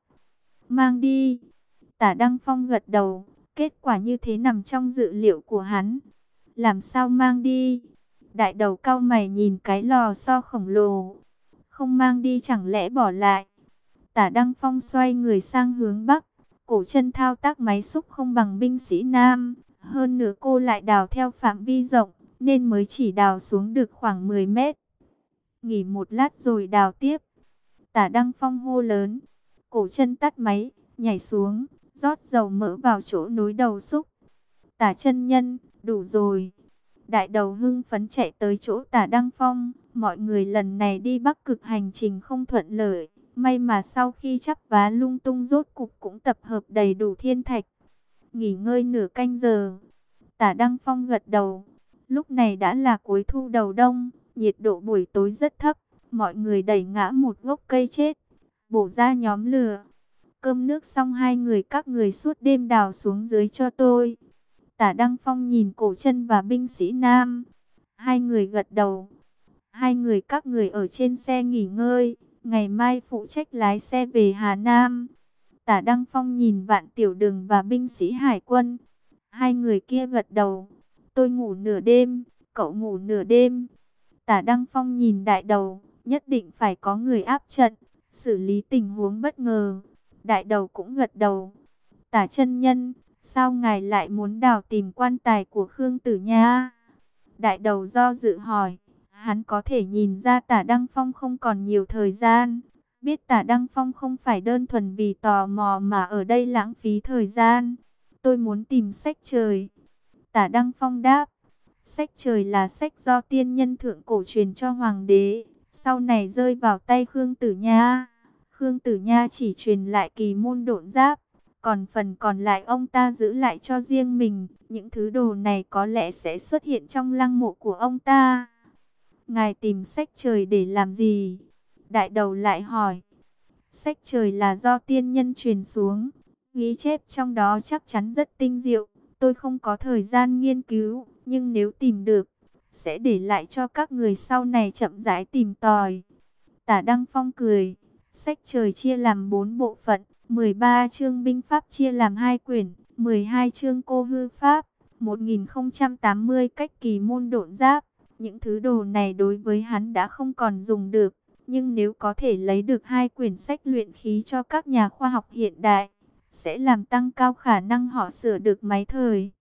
Mang đi. Tả Đăng Phong gật đầu, kết quả như thế nằm trong dự liệu của hắn. Làm sao mang đi? Đại đầu cao mày nhìn cái lò xo khổng lồ. Không mang đi chẳng lẽ bỏ lại. Tả Đăng Phong xoay người sang hướng Bắc. Cổ chân thao tác máy xúc không bằng binh sĩ Nam. Hơn nữa cô lại đào theo phạm vi rộng. Nên mới chỉ đào xuống được khoảng 10 mét. Nghỉ một lát rồi đào tiếp. Tả Đăng Phong hô lớn. Cổ chân tắt máy, nhảy xuống, rót dầu mỡ vào chỗ nối đầu xúc. Tả chân nhân, đủ rồi. Đại đầu hưng phấn chạy tới chỗ tả Đăng Phong. Mọi người lần này đi bắc cực hành trình không thuận lợi. May mà sau khi chắp vá lung tung rốt cục cũng tập hợp đầy đủ thiên thạch. Nghỉ ngơi nửa canh giờ. Tả Đăng Phong gật đầu. Lúc này đã là cuối thu đầu đông. Nhiệt độ buổi tối rất thấp. Mọi người đẩy ngã một gốc cây chết. Bổ ra nhóm lửa. Cơm nước xong hai người các người suốt đêm đào xuống dưới cho tôi. Tả Đăng Phong nhìn cổ chân và binh sĩ nam. Hai người gật đầu. Hai người các người ở trên xe nghỉ ngơi. Ngày mai phụ trách lái xe về Hà Nam. Tả Đăng Phong nhìn vạn tiểu đường và binh sĩ hải quân. Hai người kia gật đầu. Tôi ngủ nửa đêm, cậu ngủ nửa đêm. Tả Đăng Phong nhìn đại đầu, nhất định phải có người áp trận, xử lý tình huống bất ngờ. Đại đầu cũng gật đầu. Tả chân nhân, sao ngài lại muốn đào tìm quan tài của Khương Tử Nha? Đại đầu do dự hỏi, hắn có thể nhìn ra tả Đăng Phong không còn nhiều thời gian. Biết tả Đăng Phong không phải đơn thuần vì tò mò mà ở đây lãng phí thời gian. Tôi muốn tìm sách trời. Tả Đăng Phong đáp, sách trời là sách do tiên nhân thượng cổ truyền cho hoàng đế. Sau này rơi vào tay Khương Tử Nha. Khương Tử Nha chỉ truyền lại kỳ môn độn giáp, còn phần còn lại ông ta giữ lại cho riêng mình. Những thứ đồ này có lẽ sẽ xuất hiện trong lăng mộ của ông ta. Ngài tìm sách trời để làm gì? Đại đầu lại hỏi. Sách trời là do tiên nhân truyền xuống. Ghi chép trong đó chắc chắn rất tinh diệu. Tôi không có thời gian nghiên cứu, nhưng nếu tìm được, sẽ để lại cho các người sau này chậm rãi tìm tòi. Tả Đăng Phong cười. Sách trời chia làm 4 bộ phận, 13 chương binh pháp chia làm hai quyển, 12 chương cô hư pháp, 1080 cách kỳ môn độn giáp. Những thứ đồ này đối với hắn đã không còn dùng được, nhưng nếu có thể lấy được hai quyển sách luyện khí cho các nhà khoa học hiện đại, sẽ làm tăng cao khả năng họ sửa được máy thời.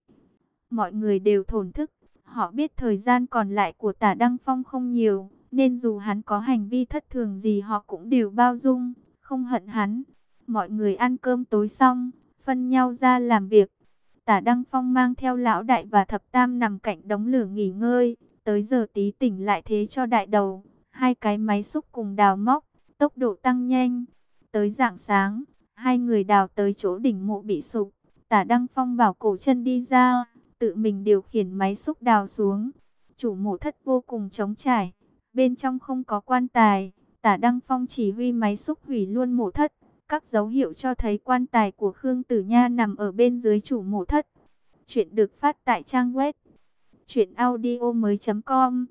Mọi người đều thổn thức, họ biết thời gian còn lại của tả Đăng Phong không nhiều, nên dù hắn có hành vi thất thường gì họ cũng đều bao dung, không hận hắn. Mọi người ăn cơm tối xong, phân nhau ra làm việc. Tả Đăng Phong mang theo lão đại và thập tam nằm cạnh đống lửa nghỉ ngơi. Tới giờ tí tỉnh lại thế cho đại đầu. Hai cái máy xúc cùng đào móc, tốc độ tăng nhanh. Tới dạng sáng, hai người đào tới chỗ đỉnh mộ bị sụp. Tả Đăng Phong bảo cổ chân đi ra, tự mình điều khiển máy xúc đào xuống. Chủ mộ thất vô cùng trống trải Bên trong không có quan tài, tả Đăng Phong chỉ huy máy xúc hủy luôn mộ thất. Các dấu hiệu cho thấy quan tài của Khương Tử Nha nằm ở bên dưới chủ mộ thất. Chuyện được phát tại trang web truyệnaudiomoi.com.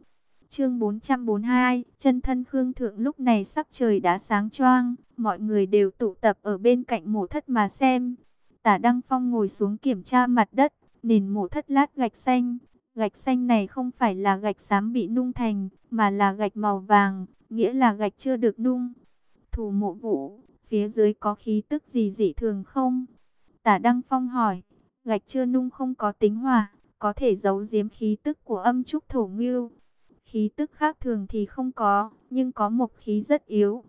Chương 442, chân thân Khương Thượng lúc này sắc trời đã sáng choang, mọi người đều tụ tập ở bên cạnh mộ thất mà xem. Tả Đăng Phong ngồi xuống kiểm tra mặt đất, nền mộ thất lát gạch xanh, Gạch xanh này không phải là gạch xám bị nung thành, mà là gạch màu vàng, nghĩa là gạch chưa được nung. Thủ mộ vũ, phía dưới có khí tức gì dị thường không? Tả Đăng Phong hỏi, gạch chưa nung không có tính hòa, có thể giấu giếm khí tức của âm trúc thổ ngưu. Khí tức khác thường thì không có, nhưng có một khí rất yếu.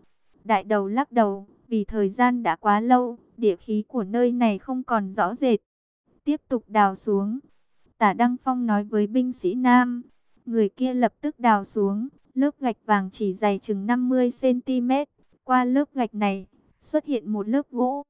Đại đầu lắc đầu, vì thời gian đã quá lâu, địa khí của nơi này không còn rõ rệt. Tiếp tục đào xuống, Tả Đăng Phong nói với binh sĩ Nam. Người kia lập tức đào xuống, lớp gạch vàng chỉ dày chừng 50cm. Qua lớp gạch này, xuất hiện một lớp gỗ,